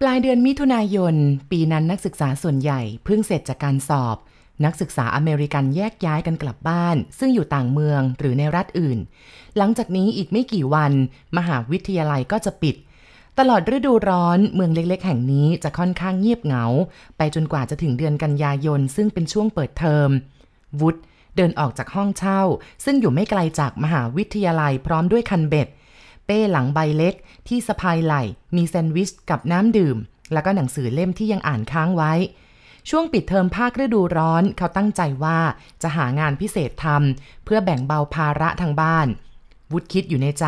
ปลายเดือนมิถุนายน ปีนั้นนักศึกษาส่วนใหญ่เพิ่งเสร็จจากการสอบ นักศึกษาอเมริกันแยกย้ายกันกลับบ้าน ซึ่งอยู่ต่างเมืองหรือในรัฐอื่น หลังจากนี้อีกไม่กี่วัน มหาวิทยาลัยก็จะปิด ตลอดฤดูร้อนเมืองเล็กๆ แห่งนี้จะค่อนข้างเงียบเหงา ไปจนกว่าจะถึงเดือนกันยายน ซึ่งเป็นช่วงเปิดเทอมวุฒเดินออกจากห้องเช่า ซึ่งอยู่ไม่ไกลจากมหาวิทยาลัยพร้อมด้วยคันเบ็ดเเป้หลังใบเล็ก ที่สะพายไหล่ มีแซนด์วิชกับน้ำดื่ม แล้วก็หนังสือเล่มที่ยังอ่านค้างไว้ ช่วงปิดเทอมภาคฤดูร้อน เขาตั้งใจว่าจะหางานพิเศษทำเพื่อแบ่งเบาภาระทางบ้านวุฒคิดอยู่ในใจ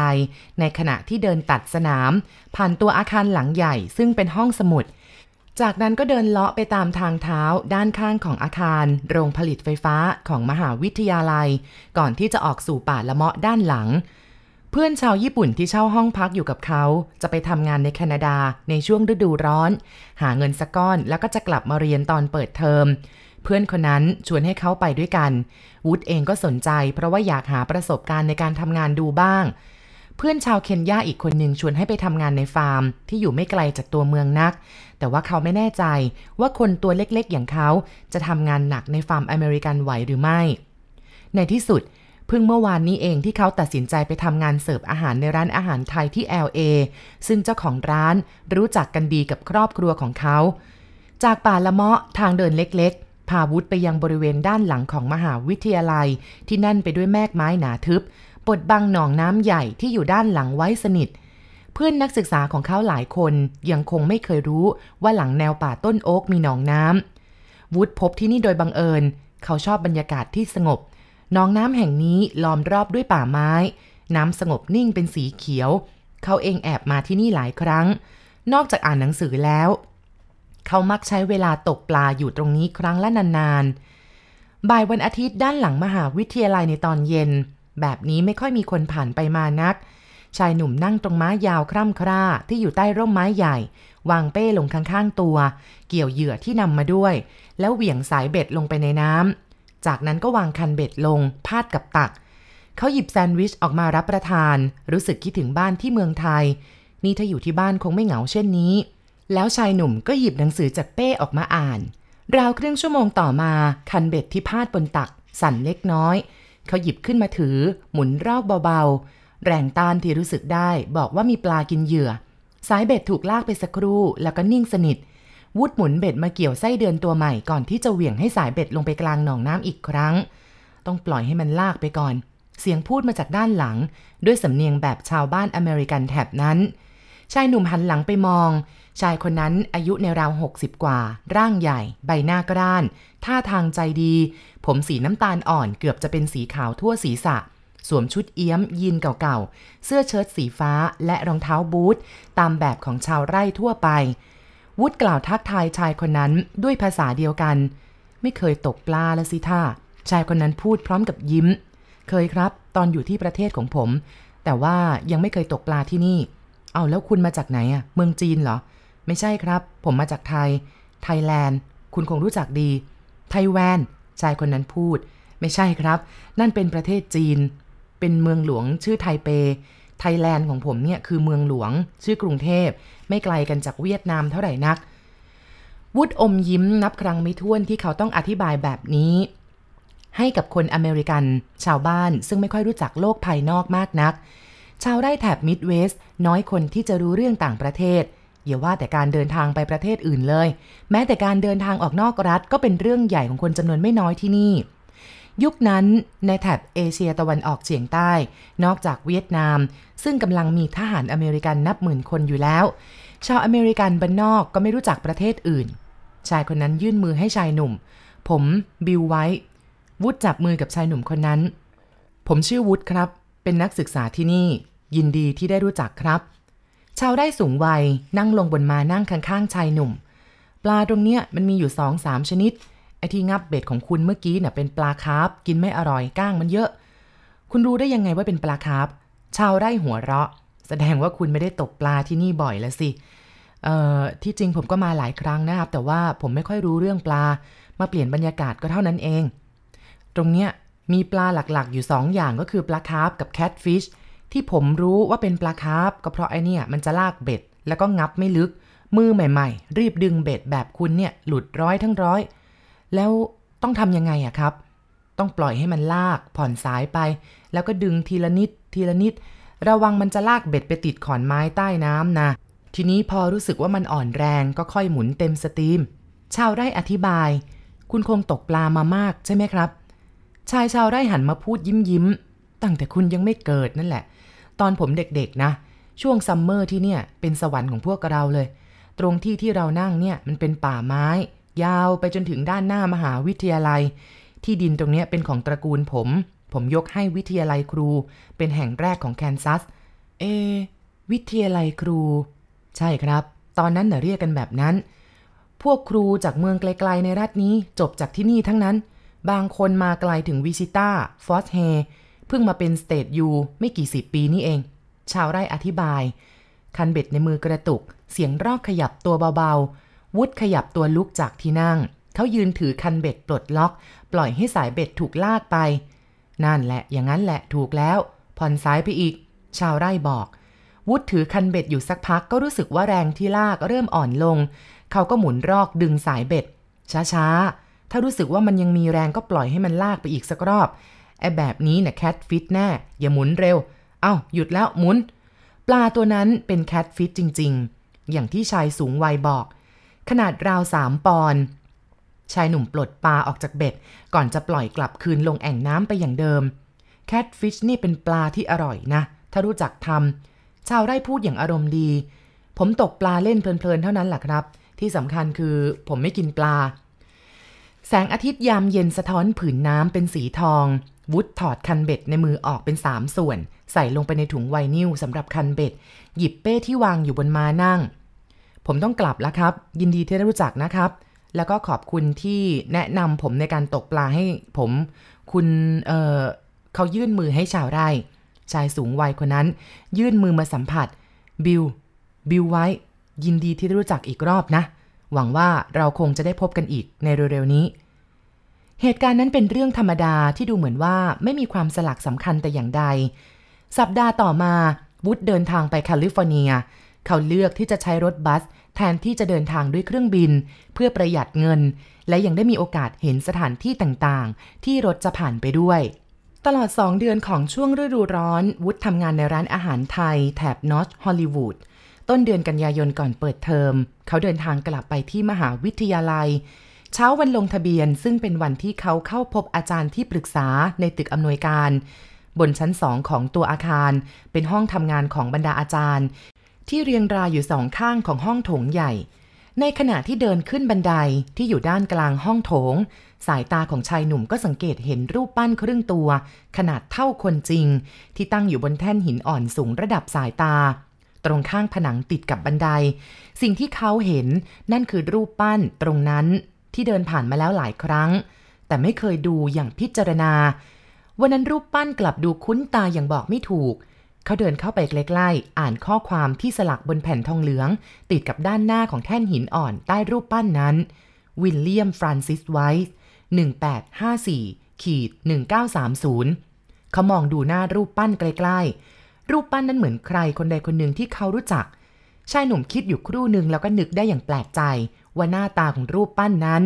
ในขณะที่เดินตัดสนาม ผ่านตัวอาคารหลังใหญ่ซึ่งเป็นห้องสมุด จากนั้นก็เดินเลาะไปตามทางเท้า ด้านข้างของอาคาร โรงผลิตไฟฟ้าของมหาวิทยาลัย ก่อนที่จะออกสู่ป่าละเมาะด้านหลัง เพื่อนชาวญี่ปุ่นที่เช่าห้องพักอยู่กับเขา จะไปทำงานในแคนาดาในช่วงฤดูร้อน หาเงินสักก้อนแล้วก็จะกลับมาเรียนตอนเปิดเทอม เพื่อนคนนั้นชวนให้เขาไปด้วยกัน วูดเองก็สนใจ เพราะว่าอยากหาประสบการณ์ในการทำงานดูบ้าง เพื่อนชาวเคนยาอีกคนหนึ่งชวนให้ไปทำงานในฟาร์ม ที่อยู่ไม่ไกลจากตัวเมืองนัก แต่ว่าเขาไม่แน่ใจว่าคนตัวเล็กๆ อย่างเขาจะทำงานหนักในฟาร์มอเมริกันไหวหรือไม่ ในที่สุด เพิ่งเมื่อวานนี้เองที่เขาตัดสินใจไปทำงานเสิร์ฟอาหารในร้านอาหารไทยที่ LA ซึ่งเจ้าของร้านรู้จักกันดีกับครอบครัวของเขา จากป่าละเมาะทางเดินเล็กๆ พาวุธไปยังบริเวณด้านหลังของมหาวิทยาลัย ที่แน่นไปด้วยแมกไม้หนาทึบปดบังหนองน้ำใหญ่ที่อยู่ด้านหลังไว้สนิท เพื่อนนักศึกษาของเขาหลายคนยังคงไม่เคยรู้ว่าหลังแนวป่าต้นโอ๊กมีหนองน้ำวุฒพบที่นี่โดยบังเอิญ เขาชอบบรรยากาศที่สงบ น้องน้ำแห่งนี้ล้อมรอบด้วยป่าไม้ น้ำสงบนิ่งเป็นสีเขียว เขาเองแอบมาที่นี่หลายครั้ง นอกจากอ่านหนังสือแล้ว เขามักใช้เวลาตกปลาอยู่ตรงนี้ครั้งละนานๆ บ่ายวันอาทิตย์ด้านหลังมหาวิทยาลัยในตอนเย็น แบบนี้ไม่ค่อยมีคนผ่านไปมานัก ชายหนุ่มนั่งตรงม้ายาวคร่ำคร่าที่อยู่ใต้ร่มไม้ใหญ่ วางเป้ลงข้างๆตัว เกี่ยวเหยื่อที่นำมาด้วย แล้วเหวี่ยงสายเบ็ดลงไปในน้ำ จากนั้นก็วางคันเบ็ดลง พาดกับตัก เขาหยิบแซนด์วิชออกมารับประทาน รู้สึกคิดถึงบ้านที่เมืองไทย นี่ถ้าอยู่ที่บ้านคงไม่เหงาเช่นนี้ แล้วชายหนุ่มก็หยิบหนังสือจากเป้ออกมาอ่าน ราวครึ่งชั่วโมงต่อมาคันเบ็ดที่พาดบนตัก สั่นเล็กน้อย เขาหยิบขึ้นมาถือ หมุนรอกเบาๆ แรงต้านที่รู้สึกได้บอกว่ามีปลากินเหยื่อ สายเบ็ดถูกลากไปสักครู่แล้วก็นิ่งสนิท วุดหมุนเบ็ดมาเกี่ยวไส้เดือนตัวใหม่ก่อนที่จะเหวี่ยงให้สายเบ็ดลงไปกลางหนองน้ำอีกครั้ง ต้องปล่อยให้มันลากไปก่อน เสียงพูดมาจากด้านหลัง ด้วยสำเนียงแบบชาวบ้านอเมริกันแถบนั้น ชายหนุ่มหันหลังไปมอง ชายคนนั้นอายุในราวหกสิบกว่า ร่างใหญ่ ใบหน้ากร้าน ท่าทางใจดี ผมสีน้ำตาลอ่อนเกือบจะเป็นสีขาวทั่วศีรษะสวมชุดเอี้ยมยีนเก่าๆ เสื้อเชิ้ตสีฟ้าและรองเท้าบูทตามแบบของชาวไร่ทั่วไป วุฒกล่าวทักทายชายคนนั้นด้วยภาษาเดียวกัน ไม่เคยตกปลาละสิท่าชายคนนั้นพูดพร้อมกับยิ้ม เคยครับ ตอนอยู่ที่ประเทศของผม แต่ว่ายังไม่เคยตกปลาที่นี่ เอาแล้วคุณมาจากไหนอะเมืองจีนเหรอ ไม่ใช่ครับ ผมมาจากไทย ไทยแลนด์ คุณคงรู้จักดี ไทแวน ชายคนนั้นพูด ไม่ใช่ครับ นั่นเป็นประเทศจีน เป็นเมืองหลวงชื่อไทเป ไทยแลนด์ของผมเนี่ยคือเมืองหลวง ชื่อกรุงเทพ ไม่ไกลกันจากเวียดนามเท่าไหร่นัก วุฒอมยิ้มนับครั้งไม่ถ้วนที่เขาต้องอธิบายแบบนี้ ให้กับคนอเมริกัน ชาวบ้านซึ่งไม่ค่อยรู้จักโลกภายนอกมากนัก ชาวไร่แถบมิดเวสต์น้อยคนที่จะรู้เรื่องต่างประเทศอย่าว่าแต่การเดินทางไปประเทศอื่นเลย แม้แต่การเดินทางออกนอกรัฐก็เป็นเรื่องใหญ่ของคนจำนวนไม่น้อยที่นี่ ยุคนั้นในแถบเอเชียตะวันออกเฉียงใต้ นอกจากเวียดนาม ซึ่งกำลังมีทหารอเมริกันนับหมื่นคนอยู่แล้ว ชาวอเมริกันบ้านนอกก็ไม่รู้จักประเทศอื่น ชายคนนั้นยื่นมือให้ชายหนุ่ม ผมบิลไว้วุฒจับมือกับชายหนุ่มคนนั้น ผมชื่อวุฒครับ เป็นนักศึกษาที่นี่ ยินดีที่ได้รู้จักครับ ชาวไร่สูงวัยนั่งลงบนมานั่งข้างๆชายหนุ่ม ปลาตรงเนี้ยมันมีอยู่สองสามชนิด ไอ้ที่งับเบ็ดของคุณเมื่อกี้น่ะเป็นปลาคาร์ฟกินไม่อร่อยก้างมันเยอะ คุณรู้ได้ยังไงว่าเป็นปลาคาร์ฟชาวไร่หัวเราะ แสดงว่าคุณไม่ได้ตกปลาที่นี่บ่อยแล้วสิเอ่อที่จริงผมก็มาหลายครั้งนะครับ แต่ว่าผมไม่ค่อยรู้เรื่องปลา มาเปลี่ยนบรรยากาศก็เท่านั้นเอง ตรงเนี้ยมีปลาหลักๆ อยู่สองอย่างก็คือปลาคาร์ฟกับ catfish ที่ผมรู้ว่าเป็นปลาคาร์ฟก็เพราะไอ้เนี่ยมันจะลากเบ็ด แล้วก็งับไม่ลึก มือใหม่ ๆ รีบดึงเบ็ดแบบคุณเนี่ยหลุดร้อยทั้งร้อย แล้วต้องทำยังไงอะครับ ต้องปล่อยให้มันลากผ่อนสายไป แล้วก็ดึงทีละนิดทีละนิด ระวังมันจะลากเบ็ดไปติดขอนไม้ใต้น้ำนะ ทีนี้พอรู้สึกว่ามันอ่อนแรงก็ค่อยหมุนเต็ม steam ชาวไร่อธิบาย คุณคงตกปลามามากใช่ไหมครับ ชายชาวไร่หันมาพูดยิ้มยิ้มตั้งแต่คุณยังไม่เกิดนั่นแหละ ตอนผมเด็กๆนะ ช่วง summer ที่เนี่ยเป็นสวรรค์ของพวกเราเลย ตรงที่ที่เรานั่งเนี่ยมันเป็นป่าไม้ ยาวไปจนถึงด้านหน้ามหาวิทยาลัย ที่ดินตรงนี้เป็นของตระกูลผม ผมยกให้วิทยาลัยครู เป็นแห่งแรกของแคนซัส เอ วิทยาลัยครู ใช่ครับ ตอนนั้นน่ะเรียกกันแบบนั้น พวกครูจากเมืองไกลๆในรัฐนี้จบจากที่นี่ทั้งนั้น บางคนมาไกลถึงวิชิต้า Fort Hays เพิ่งมาเป็น State U ไม่กี่สิบปีนี่เอง ชาวไร่อธิบาย คันเบ็ดในมือกระตุก เสียงรอกขยับตัวเบาๆ วุฒขยับตัวลุกจากที่นั่ง เขายืนถือคันเบ็ดปลดล็อก ปล่อยให้สายเบ็ดถูกลากไป นั่นแหละ อย่างนั้นแหละถูกแล้ว ผ่อนสายไปอีก ชาวไร่บอก วุฒถือคันเบ็ดอยู่สักพักก็รู้สึกว่าแรงที่ลากเริ่มอ่อนลง เขาก็หมุนรอกดึงสายเบ็ด ช้าๆ ถ้ารู้สึกว่ามันยังมีแรงก็ปล่อยให้มันลากไปอีกสักรอบ ไอ้แบบนี้น่ะ catfish แน่ อย่าหมุนเร็ว เอ้าหยุดแล้วหมุน ปลาตัวนั้นเป็น catfish จริง ๆ อย่างที่ชายสูงวัยบอก ขนาดราวสามปอนด์ชายหนุ่มปลดปลาออกจากเบ็ด ก่อนจะปล่อยกลับคืนลงแอ่งน้ำไปอย่างเดิม แคทฟิชนี่เป็นปลาที่อร่อยนะ ถ้ารู้จักทำชาวไร่พูดอย่างอารมณ์ดี ผมตกปลาเล่นเพลินๆเท่านั้นแหละครับ ที่สำคัญคือผมไม่กินปลา แสงอาทิตย์ยามเย็นสะท้อนผืนน้ำเป็นสีทอง วุฒถอดคันเบ็ดในมือออกเป็นสามส่วน ใส่ลงไปในถุงไวนิลสำหรับคันเบ็ด หยิบเป้ที่วางอยู่บนม้านั่ง ผมต้องกลับแล้วครับ ยินดีที่ได้รู้จักนะครับ แล้วก็ขอบคุณที่แนะนำผมในการตกปลาให้ผม คุณเออเขายื่นมือให้ชาวไร่ ชายสูงวัยคนนั้น ยื่นมือมาสัมผัส บิล บิลไว้ ยินดีที่ได้รู้จักอีกรอบนะ หวังว่าเราคงจะได้พบกันอีกในเร็วๆนี้ เหตุการณ์นั้นเป็นเรื่องธรรมดาที่ดูเหมือนว่าไม่มีความสลักสำคัญแต่อย่างใด สัปดาห์ต่อมาวุฒเดินทางไปแคลิฟอร์เนียเขาเลือกที่จะใช้รถบัส แทนที่จะเดินทางด้วยเครื่องบิน เพื่อประหยัดเงิน และยังได้มีโอกาสเห็นสถานที่ต่างๆ ที่รถจะผ่านไปด้วย ตลอด 2 เดือนของช่วงฤดูร้อน วุฒิทำงานในร้านอาหารไทย แถบนอตฮอลลีวูดต้นเดือนกันยายนก่อนเปิดเทอม เขาเดินทางกลับไปที่มหาวิทยาลัย เช้าวันลงทะเบียนซึ่งเป็นวันที่เขาเข้าพบอาจารย์ที่ปรึกษาในตึกอำนวยการ บนชั้นสองของตัวอาคาร เป็นห้องทำงานของบรรดาอาจารย์ ที่เรียงรายอยู่สองข้างของห้องโถงใหญ่ ในขณะที่เดินขึ้นบันไดที่อยู่ด้านกลางห้องโถง สายตาของชายหนุ่มก็สังเกตเห็นรูปปั้นครึ่งตัว ขนาดเท่าคนจริง ที่ตั้งอยู่บนแท่นหินอ่อนสูงระดับสายตา ตรงข้างผนังติดกับบันได สิ่งที่เขาเห็นนั่นคือรูปปั้นตรงนั้นที่เดินผ่านมาแล้วหลายครั้ง แต่ไม่เคยดูอย่างพิจารณาวันนั้นรูปปั้นกลับดูคุ้นตาอย่างบอกไม่ถูก เขาเดินเข้าไปใกล้ๆอ่านข้อความที่สลักบนแผ่นทองเหลือง ติดกับด้านหน้าของแท่นหินอ่อนใต้รูปปั้นนั้น วิลเลียมฟรานซิสไวท์1854ขีด1930 เขามองดูหน้ารูปปั้นใกล้ๆ รูปปั้นนั้นเหมือนใครคนใดคนหนึ่งที่เขารู้จัก ชายหนุ่มคิดอยู่ครู่หนึ่งแล้วก็นึกได้อย่างแปลกใจ ว่าหน้าตาของรูปปั้นนั้น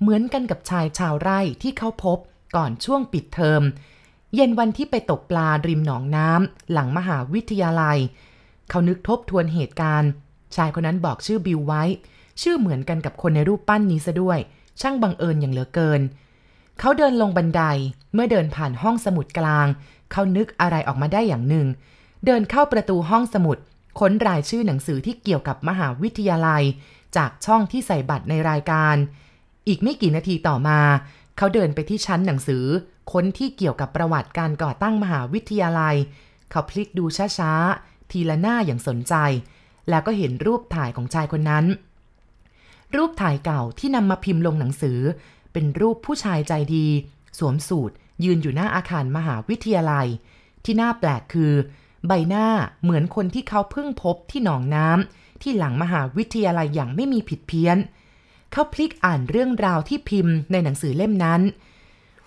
เหมือนกันกับชายชาวไร่ที่เขาพบก่อนช่วงปิดเทอม เย็นวันที่ไปตกปลาริมหนองน้ำหลังมหาวิทยาลัย เขานึกทบทวนเหตุการณ์ ชายคนนั้นบอกชื่อบิลไว้ ชื่อเหมือนกันกับคนในรูปปั้นนี้ซะด้วย ช่างบังเอิญอย่างเหลือเกิน เขาเดินลงบันไดเมื่อเดินผ่านห้องสมุดกลาง เขานึกอะไรออกมาได้อย่างหนึ่ง เดินเข้าประตูห้องสมุด ค้นรายชื่อหนังสือที่เกี่ยวกับมหาวิทยาลัย จากช่องที่ใส่บัตรในรายการ อีกไม่กี่นาทีต่อมา เขาเดินไปที่ชั้นหนังสือ ค้นที่เกี่ยวกับประวัติการก่อตั้งมหาวิทยาลัย เขาพลิกดูช้าๆ ทีละหน้าอย่างสนใจ แล้วก็เห็นรูปถ่ายของชายคนนั้น รูปถ่ายเก่าที่นำมาพิมพ์ลงหนังสือ เป็นรูปผู้ชายใจดี สวมสูทยืนอยู่หน้าอาคารมหาวิทยาลัย ที่น่าแปลกคือ ใบหน้าเหมือนคนที่เขาเพิ่งพบที่หนองน้ำที่หลังมหาวิทยาลัยอย่างไม่มีผิดเพี้ยน เขาพลิกอ่านเรื่องราวที่พิมพ์ในหนังสือเล่มนั้น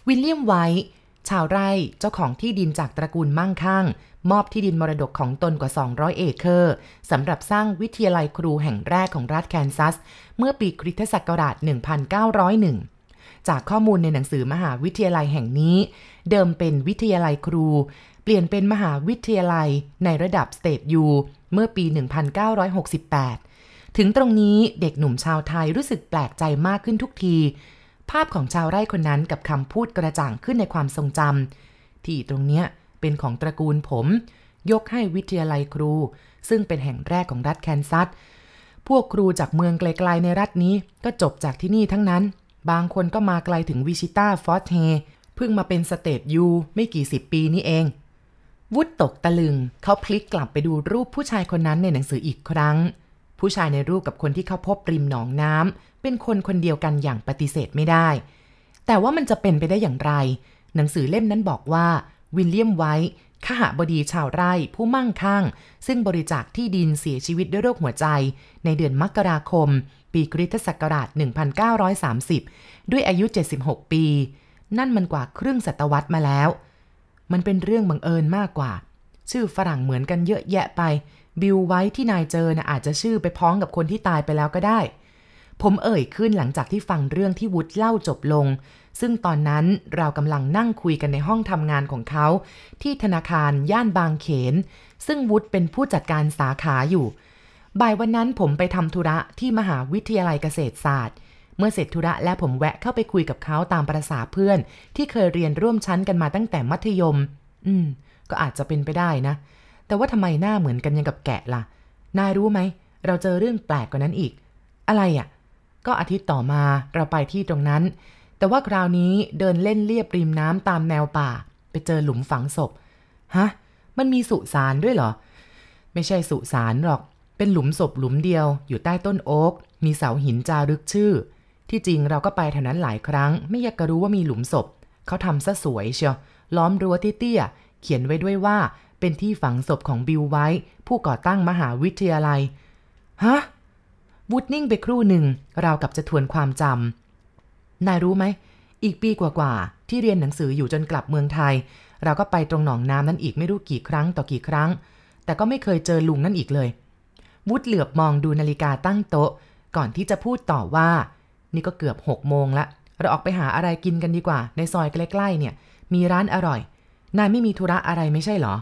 วิลเลียมไวท์ชาวไร่เจ้าของที่ดินจากตระกูลมั่งคั่ง มอบที่ดินมรดกของตนกว่า 200 เอเคอร์สำหรับสร้างวิทยาลัยครูแห่งแรกของรัฐแคนซัส เมื่อปีคริสตศักราช 1901 จากข้อมูลในหนังสือมหาวิทยาลัยแห่งนี้ เดิมเป็นวิทยาลัยครู เปลี่ยนเป็นมหาวิทยาลัยในระดับสเตทยูเมื่อปี 1968 ถึงตรงนี้เด็กหนุ่มชาวไทยรู้สึกแปลกใจมากขึ้นทุกที ภาพของชาวไร่คนนั้นกับคำพูดกระจ่างขึ้นในความทรงจำที่ตรงเนี้ยเป็นของตระกูลผม ยกให้วิทยาลัยครู ซึ่งเป็นแห่งแรกของรัฐแคนซัส พวกครูจากเมืองไกลๆในรัฐนี้ก็จบจากที่นี่ทั้งนั้น บางคนก็มาไกลถึงวิชิต้าฟอสเฮเพิ่งมาเป็นสเตทยูไม่กี่สิบปีนี้เอง วุฒตกตะลึงเขาพลิกกลับไปดูรูปผู้ชายคนนั้นในหนังสืออีกครั้ง ผู้ชายในรูปกับคนที่เขาพบริมหนองน้ำเป็นคนคนเดียวกันอย่างปฏิเสธไม่ได้ แต่ว่ามันจะเป็นไปได้อย่างไร หนังสือเล่มนั้นบอกว่าวิลเลียมไว้ขหบดีชาวไร่ผู้มั่งคั่ง ซึ่งบริจาคที่ดินเสียชีวิตด้วยโรคหัวใจ ในเดือนมกราคม ปีคริสตศักราช 1930 ด้วยอายุ 76 ปี นั่นมันกว่าครึ่งศตวรรษมาแล้ว มันเป็นเรื่องบังเอิญมากกว่า ชื่อฝรั่งเหมือนกันเยอะแยะไป บิลไว้ที่นายเจอนะ่ะอาจจะชื่อไปพ้องกับคนที่ตายไปแล้วก็ได้ ผมเอ่ยขึ้นหลังจากที่ฟังเรื่องที่วุฒเล่าจบลง ซึ่งตอนนั้นเรากำลังนั่งคุยกันในห้องทำงานของเขา ที่ธนาคารย่านบางเขน ซึ่งวุฒเป็นผู้จัดการสาขาอยู่บ่ายวันนั้นผมไปทำธุระที่มหาวิทยาลัยเกษตรศาสตร์ เมื่อเสร็จธุระและผมแวะเข้าไปคุยกับเขาตามประษาเพื่อน ที่เคยเรียนร่วมชั้นกันมาตั้งแต่มัธยม อืม ก็อาจจะเป็นไปได้นะ แต่ว่าทำไมหน้าเหมือนกันยังกับแกะล่ะ นายรู้ไหม เราเจอเรื่องแปลกกว่านั้นอีก อะไรอะ่ะ ก็อาทิตย์ต่อมาเราไปที่ตรงนั้น แต่ว่าคราวนี้เดินเล่นเลียบริมน้ำตามแนวป่า ไปเจอหลุมฝังศพ ฮะ มันมีสุสานด้วยเหรอ ไม่ใช่สุสานหรอก เป็นหลุมศพหลุมเดียว อยู่ใต้ต้นโอ๊ก มีเสาหินจารึกชื่อ ที่จริงเราก็ไปแถวนั้นหลายครั้ง ไม่อยากจะรู้ว่ามีหลุมศพ เขาทำซะสวยเชียว ล้อมรั้วเตี้ยๆเขียนไว้ด้วยว่า เป็นที่ฝังศพของบิลไว้ ผู้ก่อตั้งมหาวิทยาลัย ฮะวูดนิ่งไปครู่หนึ่งราวกับจะทวนความจำนายรู้ไหม อีกปีกว่าๆที่เรียนหนังสืออยู่จนกลับเมืองไทย เราก็ไปตรงหนองน้ำนั้นอีกไม่รู้กี่ครั้งต่อกี่ครั้ง แต่ก็ไม่เคยเจอลุงนั่นอีกเลยวุฒเหลือบมองดูนาฬิกาตั้งโต๊ะ ก่อนที่จะพูดต่อว่า นี่ก็เกือบหกโมงละ เราออกไปหาอะไรกินกันดีกว่า ในซอยใกล้ๆเนี่ย มีร้านอร่อย นายไม่มีธุระอะไรไม่ใช่หรอ